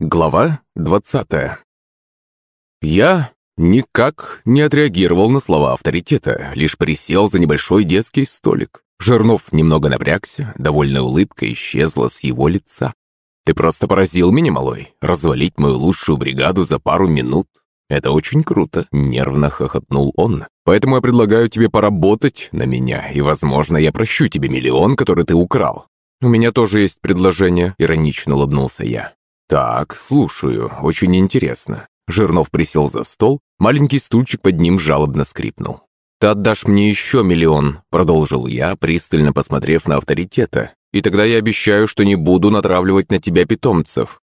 Глава 20 Я никак не отреагировал на слова авторитета, лишь присел за небольшой детский столик. Жирнов немного напрягся, довольная улыбка исчезла с его лица. «Ты просто поразил меня, малой, развалить мою лучшую бригаду за пару минут. Это очень круто», — нервно хохотнул он. «Поэтому я предлагаю тебе поработать на меня, и, возможно, я прощу тебе миллион, который ты украл». «У меня тоже есть предложение», — иронично улыбнулся я. «Так, слушаю, очень интересно». Жирнов присел за стол, маленький стульчик под ним жалобно скрипнул. «Ты отдашь мне еще миллион», — продолжил я, пристально посмотрев на авторитета. «И тогда я обещаю, что не буду натравливать на тебя питомцев».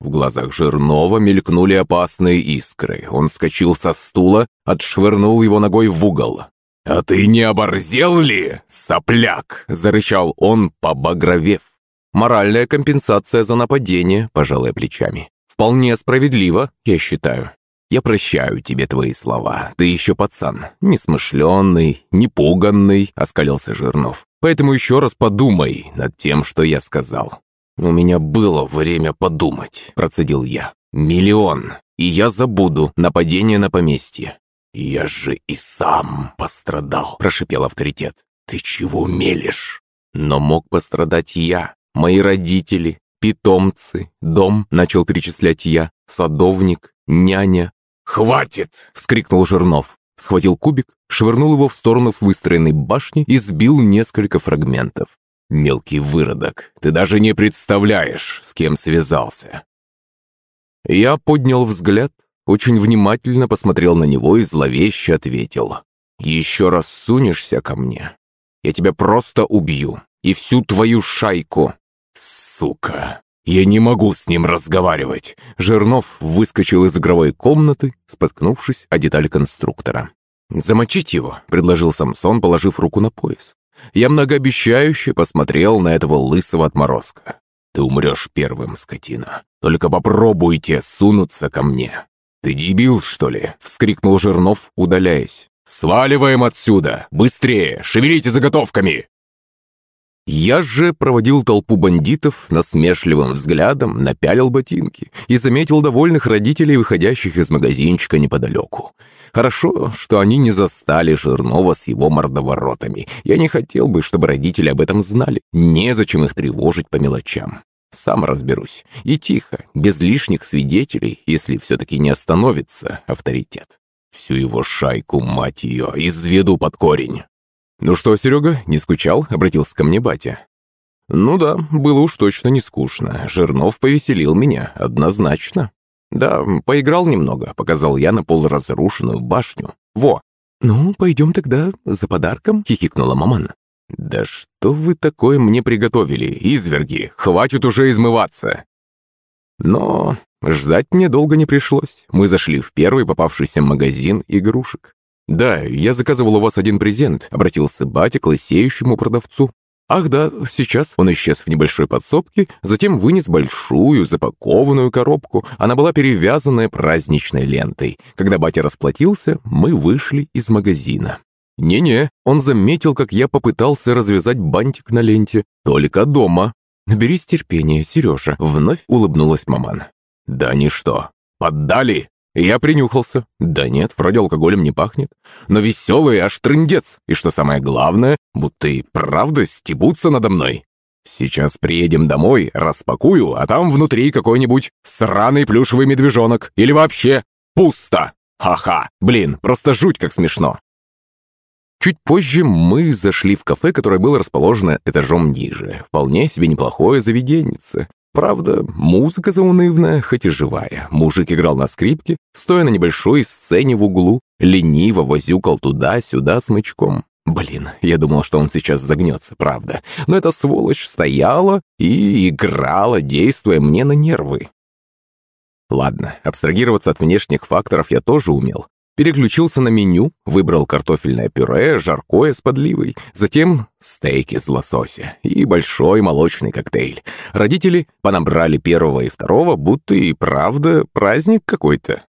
В глазах Жирнова мелькнули опасные искры. Он вскочил со стула, отшвырнул его ногой в угол. «А ты не оборзел ли, сопляк?» — зарычал он, побагровев. Моральная компенсация за нападение, пожалуй, плечами. Вполне справедливо, я считаю. Я прощаю тебе твои слова. Ты еще пацан. Несмышленный, непуганный, оскалился Жирнов. Поэтому еще раз подумай над тем, что я сказал. У меня было время подумать, процедил я. Миллион. И я забуду нападение на поместье. «Я же и сам пострадал», – прошипел авторитет. «Ты чего мелешь?» «Но мог пострадать я. Мои родители, питомцы, дом, начал перечислять я, садовник, няня. «Хватит!» — вскрикнул Жирнов. Схватил кубик, швырнул его в сторону выстроенной башни и сбил несколько фрагментов. «Мелкий выродок, ты даже не представляешь, с кем связался!» Я поднял взгляд, очень внимательно посмотрел на него и зловеще ответил. «Еще раз сунешься ко мне, я тебя просто убью, и всю твою шайку. «Сука! Я не могу с ним разговаривать!» Жирнов выскочил из игровой комнаты, споткнувшись о детали конструктора. «Замочить его», — предложил Самсон, положив руку на пояс. Я многообещающе посмотрел на этого лысого отморозка. «Ты умрешь первым, скотина. Только попробуйте сунуться ко мне». «Ты дебил, что ли?» — вскрикнул Жирнов, удаляясь. «Сваливаем отсюда! Быстрее! Шевелите заготовками!» Я же проводил толпу бандитов насмешливым взглядом, напялил ботинки и заметил довольных родителей, выходящих из магазинчика неподалеку. Хорошо, что они не застали Жирнова с его мордоворотами. Я не хотел бы, чтобы родители об этом знали. Незачем их тревожить по мелочам. Сам разберусь. И тихо, без лишних свидетелей, если все-таки не остановится авторитет. Всю его шайку, мать ее, изведу под корень. «Ну что, Серега, не скучал?» — обратился ко мне батя. «Ну да, было уж точно не скучно. Жирнов повеселил меня, однозначно». «Да, поиграл немного», — показал я на полуразрушенную башню. «Во!» «Ну, пойдем тогда за подарком», — хихикнула мамана. «Да что вы такое мне приготовили, изверги? Хватит уже измываться!» Но ждать мне долго не пришлось. Мы зашли в первый попавшийся магазин игрушек. «Да, я заказывал у вас один презент», — обратился батя к лысеющему продавцу. «Ах да, сейчас». Он исчез в небольшой подсобке, затем вынес большую запакованную коробку. Она была перевязанная праздничной лентой. Когда батя расплатился, мы вышли из магазина. «Не-не», он заметил, как я попытался развязать бантик на ленте. «Только дома». «Наберись терпения, Сережа», — вновь улыбнулась маман. «Да ничто. Поддали?» Я принюхался. Да нет, вроде алкоголем не пахнет. Но веселый аж трындец. И что самое главное, будто и правда стебутся надо мной. Сейчас приедем домой, распакую, а там внутри какой-нибудь сраный плюшевый медвежонок. Или вообще пусто. Ха-ха. Блин, просто жуть как смешно. Чуть позже мы зашли в кафе, которое было расположено этажом ниже. Вполне себе неплохое заведеннице. Правда, музыка заунывная, хоть и живая. Мужик играл на скрипке, стоя на небольшой сцене в углу, лениво возюкал туда-сюда смычком. Блин, я думал, что он сейчас загнется, правда. Но эта сволочь стояла и играла, действуя мне на нервы. Ладно, абстрагироваться от внешних факторов я тоже умел. Переключился на меню, выбрал картофельное пюре, жаркое с подливой, затем стейки из лосося и большой молочный коктейль. Родители понабрали первого и второго, будто и правда праздник какой-то.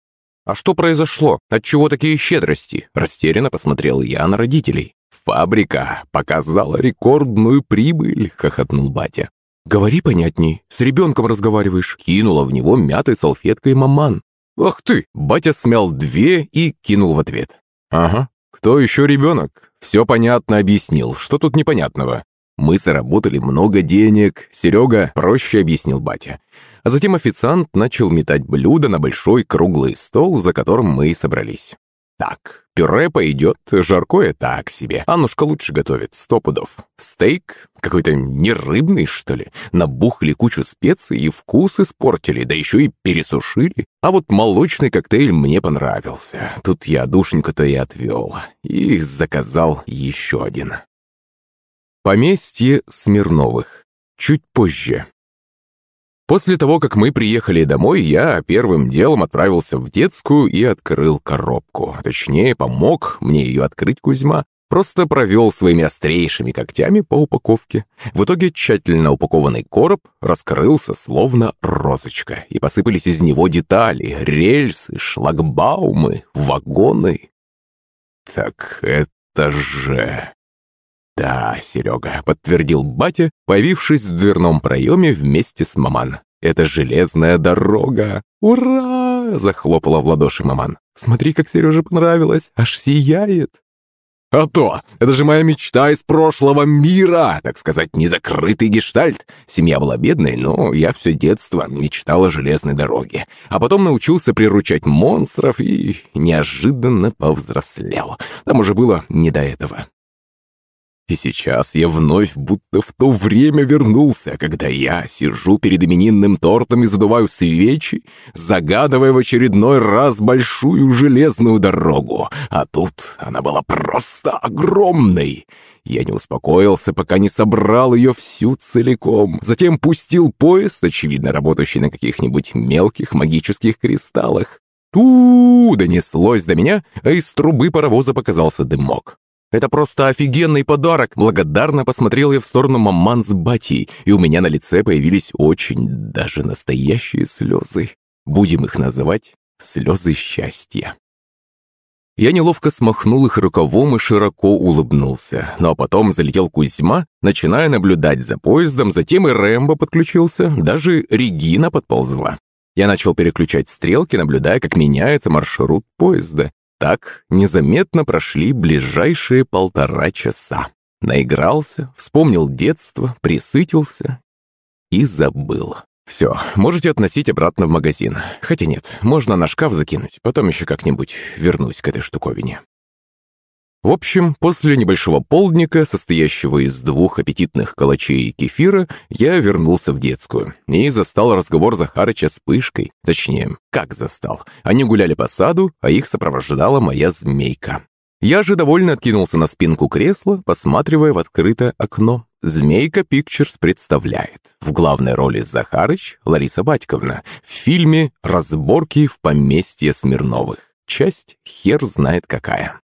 «А что произошло? Отчего такие щедрости?» Растерянно посмотрел я на родителей. «Фабрика показала рекордную прибыль», — хохотнул батя. «Говори понятней, с ребенком разговариваешь», кинула в него мятой салфеткой маман. «Ах ты!» Батя смял две и кинул в ответ. «Ага, кто еще ребенок? Все понятно объяснил, что тут непонятного?» Мы заработали много денег, Серега проще объяснил батя. А затем официант начал метать блюда на большой круглый стол, за которым мы и собрались. Так, пюре пойдет, жаркое так себе. Аннушка лучше готовит, сто пудов. Стейк какой-то не рыбный, что ли. Набухли кучу специй и вкус испортили, да еще и пересушили. А вот молочный коктейль мне понравился. Тут я душеньку-то и отвел. И заказал еще один. Поместье Смирновых. Чуть позже. После того, как мы приехали домой, я первым делом отправился в детскую и открыл коробку. Точнее, помог мне ее открыть Кузьма. Просто провел своими острейшими когтями по упаковке. В итоге тщательно упакованный короб раскрылся словно розочка, и посыпались из него детали, рельсы, шлагбаумы, вагоны. Так это же... «Да, Серега», — подтвердил батя, появившись в дверном проеме вместе с маман. «Это железная дорога! Ура!» — захлопала в ладоши маман. «Смотри, как Сереже понравилось! Аж сияет!» «А то! Это же моя мечта из прошлого мира! Так сказать, незакрытый гештальт! Семья была бедной, но я все детство мечтал о железной дороге. А потом научился приручать монстров и неожиданно повзрослел. Там уже было не до этого. И сейчас я вновь будто в то время вернулся, когда я сижу перед именинным тортом и задуваю свечи, загадывая в очередной раз большую железную дорогу. А тут она была просто огромной. Я не успокоился, пока не собрал ее всю целиком. Затем пустил поезд, очевидно работающий на каких-нибудь мелких магических кристаллах. ту донеслось до меня, а из трубы паровоза показался дымок. Это просто офигенный подарок!» Благодарно посмотрел я в сторону маман с батей, и у меня на лице появились очень даже настоящие слезы. Будем их называть слезы счастья. Я неловко смахнул их рукавом и широко улыбнулся. Ну а потом залетел Кузьма, начиная наблюдать за поездом, затем и Рэмбо подключился, даже Регина подползла. Я начал переключать стрелки, наблюдая, как меняется маршрут поезда. Так незаметно прошли ближайшие полтора часа. Наигрался, вспомнил детство, присытился и забыл. Все, можете относить обратно в магазин. Хотя нет, можно на шкаф закинуть, потом еще как-нибудь вернусь к этой штуковине. В общем, после небольшого полдника, состоящего из двух аппетитных калачей и кефира, я вернулся в детскую и застал разговор Захарыча с Пышкой. Точнее, как застал. Они гуляли по саду, а их сопровождала моя змейка. Я же довольно откинулся на спинку кресла, посматривая в открытое окно. «Змейка Пикчерс» представляет. В главной роли Захарыч Лариса Батьковна в фильме «Разборки в поместье Смирновых». Часть хер знает какая.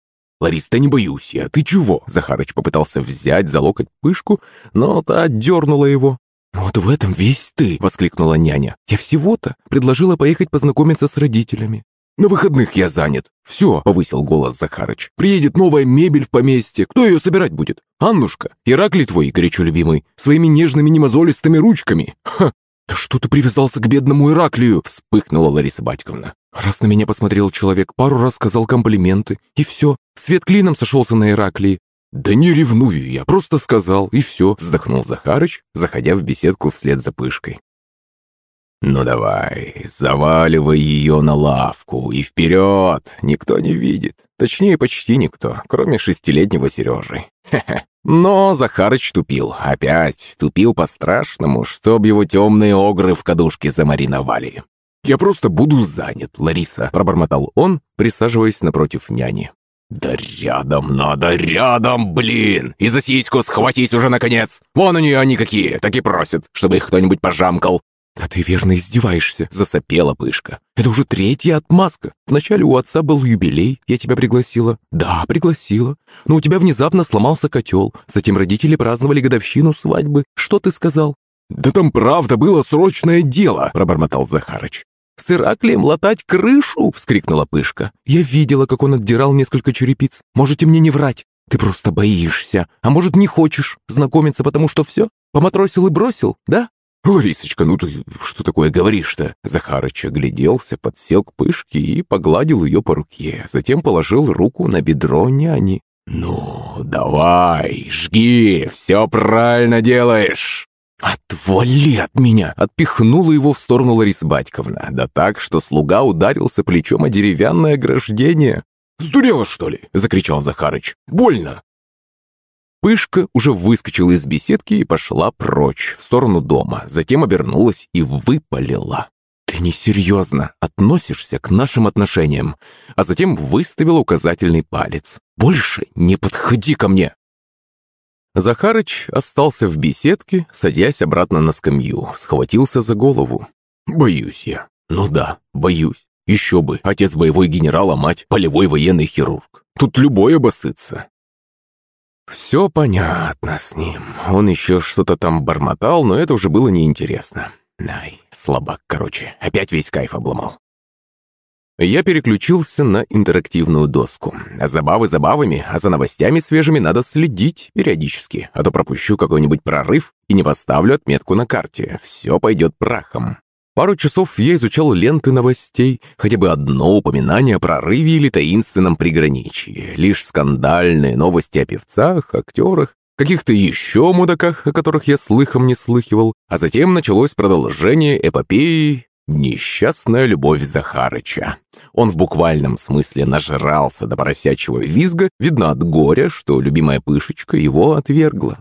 «Ларис, да не боюсь я, ты чего?» Захарыч попытался взять за локоть пышку, но та отдернула его. «Вот в этом весь ты!» — воскликнула няня. «Я всего-то предложила поехать познакомиться с родителями». «На выходных я занят. Все», — повысил голос Захарыч. «Приедет новая мебель в поместье. Кто ее собирать будет? Аннушка? Ираклий твой, горячо любимый, своими нежными немазолистыми ручками. Ха! Да что ты привязался к бедному Ираклию?» — вспыхнула Лариса Батьковна. Раз на меня посмотрел человек, пару раз сказал комплименты, и все. Свет клином сошелся на Ираклии. «Да не ревную я, просто сказал, и все», — вздохнул Захарыч, заходя в беседку вслед за пышкой. «Ну давай, заваливай ее на лавку и вперед! Никто не видит. Точнее, почти никто, кроме шестилетнего Сережи. Хе-хе. Но Захарыч тупил. Опять тупил по-страшному, чтоб его темные огры в кадушке замариновали. «Я просто буду занят, Лариса», — пробормотал он, присаживаясь напротив няни. «Да рядом надо, рядом, блин! И за сиську схватись уже, наконец! Вон у нее они какие, так и просят, чтобы их кто-нибудь пожамкал!» «Да ты верно издеваешься», — засопела Пышка. «Это уже третья отмазка. Вначале у отца был юбилей, я тебя пригласила». «Да, пригласила. Но у тебя внезапно сломался котел. Затем родители праздновали годовщину свадьбы. Что ты сказал?» «Да там правда было срочное дело», — пробормотал Захарыч. «С Ираклием латать крышу!» — вскрикнула Пышка. «Я видела, как он отдирал несколько черепиц. Можете мне не врать. Ты просто боишься. А может, не хочешь знакомиться, потому что все? Поматросил и бросил, да?» «Ларисочка, ну ты что такое говоришь-то?» Захарыч огляделся, подсел к пышке и погладил ее по руке. Затем положил руку на бедро няни. «Ну, давай, жги, все правильно делаешь!» «Отвали от меня!» — отпихнула его в сторону Лариса Батьковна. Да так, что слуга ударился плечом о деревянное ограждение. «Сдурела, что ли?» — закричал Захарыч. «Больно!» Пышка уже выскочила из беседки и пошла прочь, в сторону дома, затем обернулась и выпалила. «Ты несерьезно относишься к нашим отношениям», а затем выставила указательный палец. «Больше не подходи ко мне!» Захарыч остался в беседке, садясь обратно на скамью, схватился за голову. «Боюсь я. Ну да, боюсь. Еще бы, отец боевой генерал, а мать полевой военный хирург. Тут любой обосытся». Все понятно с ним. Он еще что-то там бормотал, но это уже было неинтересно. Ай, слабак, короче, опять весь кайф обломал. Я переключился на интерактивную доску. Забавы забавами, а за новостями свежими надо следить периодически, а то пропущу какой-нибудь прорыв и не поставлю отметку на карте. Все пойдет прахом. Пару часов я изучал ленты новостей, хотя бы одно упоминание о прорыве или таинственном приграничии. Лишь скандальные новости о певцах, актерах, каких-то еще мудаках, о которых я слыхом не слыхивал, а затем началось продолжение эпопеи «Несчастная любовь Захарыча». Он в буквальном смысле нажрался до поросячьего визга, видно от горя, что любимая пышечка его отвергла.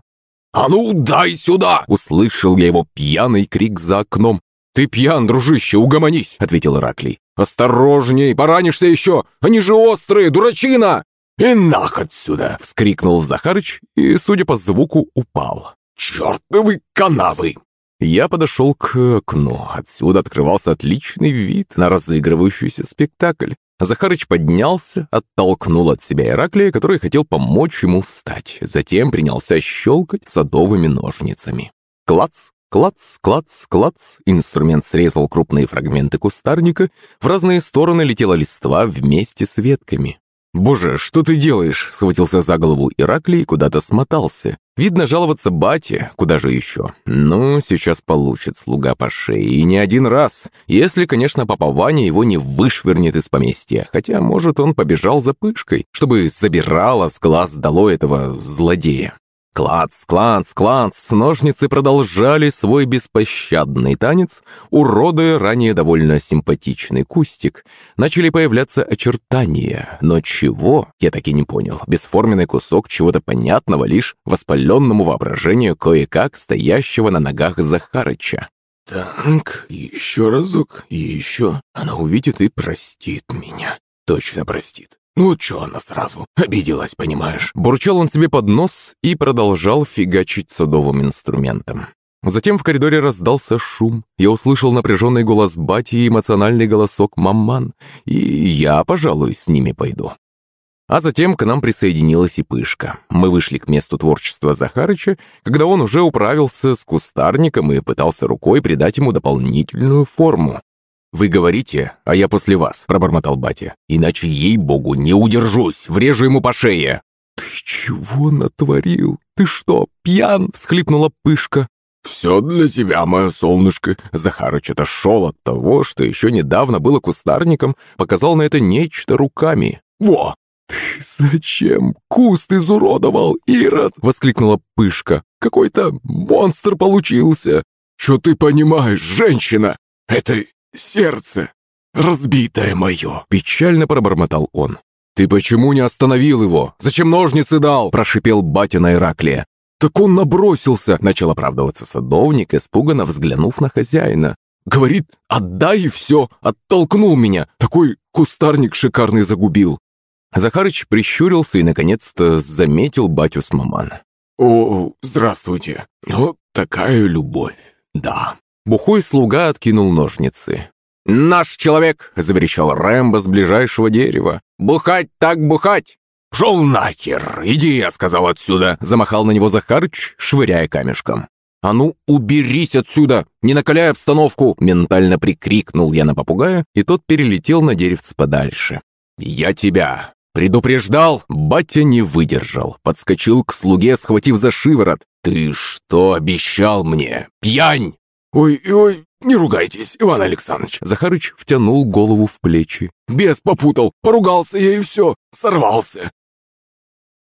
«А ну, дай сюда!» — услышал я его пьяный крик за окном. «Ты пьян, дружище, угомонись!» — ответил Ираклий. «Осторожней, поранишься еще! Они же острые, дурачина!» «И нах отсюда!» — вскрикнул Захарыч и, судя по звуку, упал. «Чертовы канавы!» Я подошел к окну. Отсюда открывался отличный вид на разыгрывающийся спектакль. Захарыч поднялся, оттолкнул от себя Ираклия, который хотел помочь ему встать. Затем принялся щелкать садовыми ножницами. Клац, клац, клац, клац. Инструмент срезал крупные фрагменты кустарника. В разные стороны летела листва вместе с ветками. «Боже, что ты делаешь?» — схватился за голову Ираклий и куда-то смотался. Видно, жаловаться бате, куда же еще? Ну, сейчас получит слуга по шее, и не один раз. Если, конечно, папа Ваня его не вышвырнет из поместья. Хотя, может, он побежал за пышкой, чтобы забирала с глаз дало этого злодея. Клац, клац, клац, ножницы продолжали свой беспощадный танец, уродуя ранее довольно симпатичный кустик. Начали появляться очертания, но чего, я так и не понял. Бесформенный кусок чего-то понятного лишь воспаленному воображению кое-как стоящего на ногах Захарыча. «Так, еще разок, и еще. Она увидит и простит меня. Точно простит. «Ну, чё она сразу? Обиделась, понимаешь?» Бурчал он себе под нос и продолжал фигачить садовым инструментом. Затем в коридоре раздался шум. Я услышал напряженный голос бати и эмоциональный голосок маман. И я, пожалуй, с ними пойду. А затем к нам присоединилась и Пышка. Мы вышли к месту творчества Захарыча, когда он уже управился с кустарником и пытался рукой придать ему дополнительную форму. «Вы говорите, а я после вас», — пробормотал батя. «Иначе, ей-богу, не удержусь, врежу ему по шее». «Ты чего натворил? Ты что, пьян?» — всхлипнула Пышка. «Все для тебя, мое солнышко!» Захарыч отошел от того, что еще недавно было кустарником, показал на это нечто руками. «Во!» «Ты зачем куст изуродовал, Ирод?» — воскликнула Пышка. «Какой-то монстр получился!» «Что ты понимаешь, женщина? Это сердце разбитое мое!» Печально пробормотал он. «Ты почему не остановил его? Зачем ножницы дал?» Прошипел батя на Ираклия. «Так он набросился!» Начал оправдываться садовник, испуганно взглянув на хозяина. «Говорит, отдай и все!» Оттолкнул меня! Такой кустарник шикарный загубил!» Захарыч прищурился и, наконец-то, заметил батю с мамана. «О, здравствуйте! Вот такая любовь, да!» Бухой слуга откинул ножницы. «Наш человек!» — заверещал Рэмбо с ближайшего дерева. «Бухать так бухать!» «Пшел нахер! Иди, я сказал отсюда!» — замахал на него Захарыч, швыряя камешком. «А ну, уберись отсюда! Не накаляй обстановку!» Ментально прикрикнул я на попугая, и тот перелетел на деревце подальше. «Я тебя Предупреждал, батя не выдержал. Подскочил к слуге, схватив за шиворот. «Ты что обещал мне? Пьянь!» «Ой-ой, не ругайтесь, Иван Александрович!» Захарыч втянул голову в плечи. «Бес попутал, поругался я и все, сорвался!»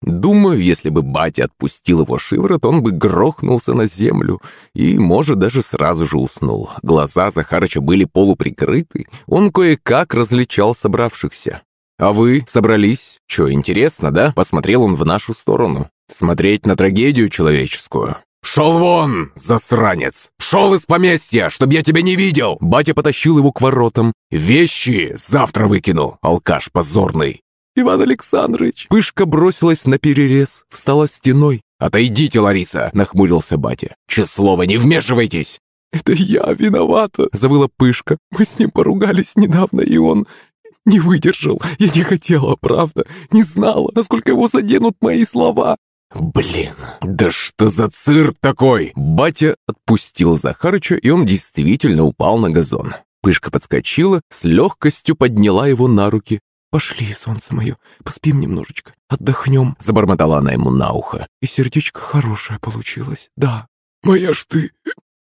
Думаю, если бы батя отпустил его шиворот, он бы грохнулся на землю и, может, даже сразу же уснул. Глаза Захарыча были полуприкрыты, он кое-как различал собравшихся. «А вы собрались? Че, интересно, да?» Посмотрел он в нашу сторону. «Смотреть на трагедию человеческую». «Шел вон, засранец! Шел из поместья, чтоб я тебя не видел!» Батя потащил его к воротам. «Вещи завтра выкину, алкаш позорный!» «Иван Александрович!» Пышка бросилась на перерез, встала стеной. «Отойдите, Лариса!» — нахмурился батя. «Числова, не вмешивайтесь!» «Это я виновата!» — завыла Пышка. «Мы с ним поругались недавно, и он не выдержал. Я не хотела, правда. Не знала, насколько его заденут мои слова. «Блин, да что за цирк такой?» Батя отпустил Захарыча, и он действительно упал на газон. Пышка подскочила, с легкостью подняла его на руки. «Пошли, солнце мое, поспим немножечко, отдохнем», — забормотала она ему на ухо. «И сердечко хорошее получилось, да». «Моя ж ты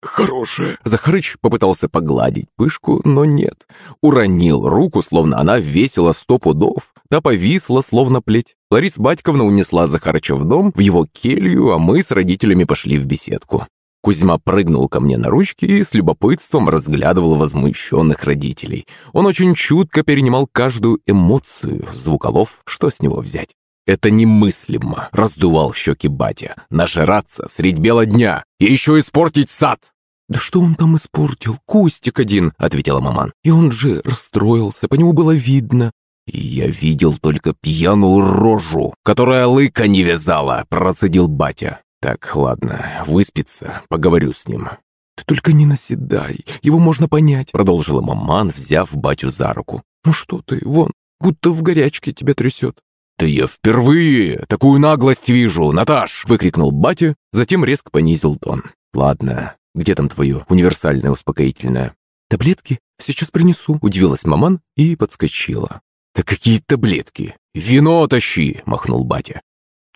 хорошая». Захарыч попытался погладить пышку, но нет. Уронил руку, словно она весила сто пудов. Та повисла, словно плеть. Лариса Батьковна унесла Захарыча в дом, в его келью, а мы с родителями пошли в беседку. Кузьма прыгнул ко мне на ручки и с любопытством разглядывал возмущенных родителей. Он очень чутко перенимал каждую эмоцию. Звуколов, что с него взять? «Это немыслимо!» — раздувал щеки батя. «Нажраться средь бела дня и еще испортить сад!» «Да что он там испортил? Кустик один!» — ответила маман. «И он же расстроился, по нему было видно. «Я видел только пьяную рожу, которая лыка не вязала», — процедил батя. «Так, ладно, выспится, поговорю с ним». «Ты только не наседай, его можно понять», — продолжила маман, взяв батю за руку. «Ну что ты, вон, будто в горячке тебя трясет». «Да я впервые такую наглость вижу, Наташ!» — выкрикнул батя, затем резко понизил тон. «Ладно, где там твое универсальное успокоительное?» «Таблетки? Сейчас принесу», — удивилась маман и подскочила. «Да какие таблетки! Вино тащи!» — махнул батя.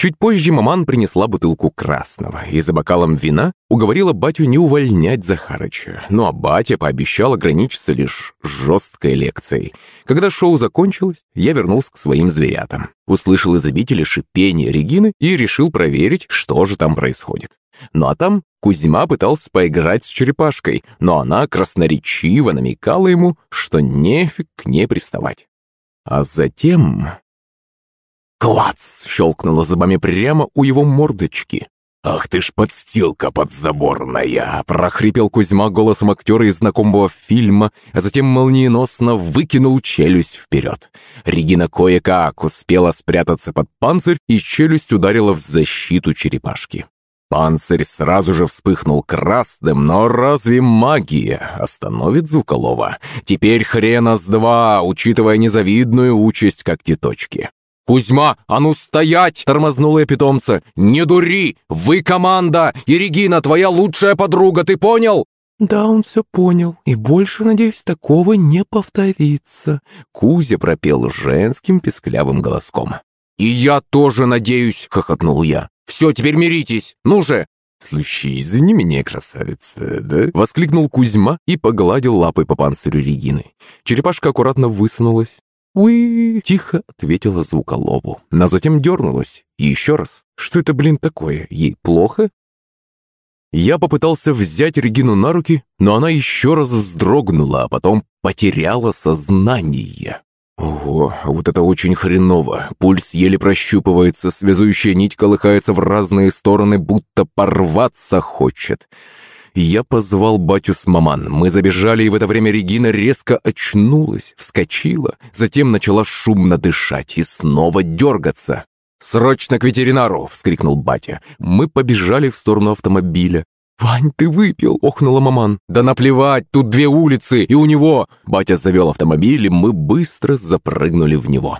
Чуть позже маман принесла бутылку красного и за бокалом вина уговорила батю не увольнять Захарыча. Ну а батя пообещал ограничиться лишь жесткой лекцией. Когда шоу закончилось, я вернулся к своим зверятам. Услышал из обители шипение Регины и решил проверить, что же там происходит. Ну а там Кузьма пытался поиграть с черепашкой, но она красноречиво намекала ему, что нефиг к ней приставать. А затем... «Клац!» — щелкнуло зубами прямо у его мордочки. «Ах ты ж подстилка подзаборная!» — прохрипел Кузьма голосом актера из знакомого фильма, а затем молниеносно выкинул челюсть вперед. Регина кое-как успела спрятаться под панцирь, и челюсть ударила в защиту черепашки. Панцирь сразу же вспыхнул красным, но разве магия остановит Зуколова? Теперь хрена с два, учитывая незавидную участь когтеточки. «Кузьма, а ну стоять!» — тормознула я питомца. «Не дури! Вы команда! И Регина, твоя лучшая подруга, ты понял?» «Да, он все понял, и больше, надеюсь, такого не повторится», — Кузя пропел женским песклявым голоском. «И я тоже надеюсь!» — хохотнул я. Все, теперь миритесь! Ну же!» «Слушай, извини меня, красавица, да?» Воскликнул Кузьма и погладил лапой по панцирю Регины. Черепашка аккуратно высунулась. «Уи!» — тихо ответила звуколову. Но затем дернулась. И еще раз. «Что это, блин, такое? Ей плохо?» Я попытался взять Регину на руки, но она еще раз вздрогнула, а потом потеряла сознание. Ого, вот это очень хреново. Пульс еле прощупывается, связующая нить колыхается в разные стороны, будто порваться хочет. Я позвал батю с маман. Мы забежали, и в это время Регина резко очнулась, вскочила, затем начала шумно дышать и снова дергаться. «Срочно к ветеринару!» — вскрикнул батя. Мы побежали в сторону автомобиля. «Вань, ты выпил!» — охнула маман. «Да наплевать, тут две улицы, и у него...» Батя завел автомобиль, и мы быстро запрыгнули в него.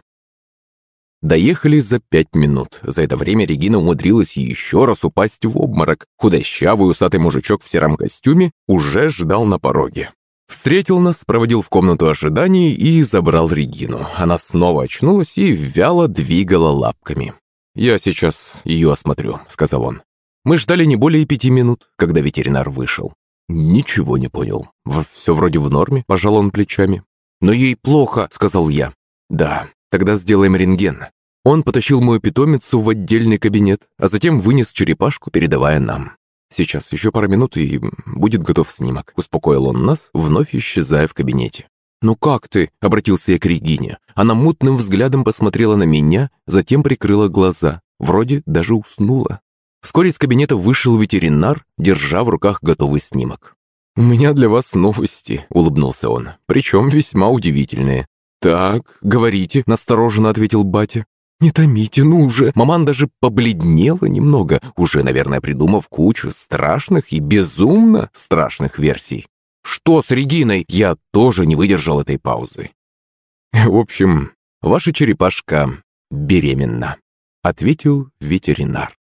Доехали за пять минут. За это время Регина умудрилась еще раз упасть в обморок. Худощавый усатый мужичок в сером костюме уже ждал на пороге. Встретил нас, проводил в комнату ожиданий и забрал Регину. Она снова очнулась и вяло двигала лапками. «Я сейчас ее осмотрю», — сказал он. Мы ждали не более пяти минут, когда ветеринар вышел. Ничего не понял. Все вроде в норме, пожал он плечами. «Но ей плохо», — сказал я. «Да, тогда сделаем рентген». Он потащил мою питомицу в отдельный кабинет, а затем вынес черепашку, передавая нам. «Сейчас еще пара минут, и будет готов снимок», — успокоил он нас, вновь исчезая в кабинете. «Ну как ты?» — обратился я к Регине. Она мутным взглядом посмотрела на меня, затем прикрыла глаза. Вроде даже уснула. Вскоре из кабинета вышел ветеринар, держа в руках готовый снимок. «У меня для вас новости», — улыбнулся он, «причем весьма удивительные». «Так, говорите», — настороженно ответил батя. «Не томите, ну уже!» Маман даже побледнела немного, уже, наверное, придумав кучу страшных и безумно страшных версий. «Что с Региной?» Я тоже не выдержал этой паузы. «В общем, ваша черепашка беременна», — ответил ветеринар.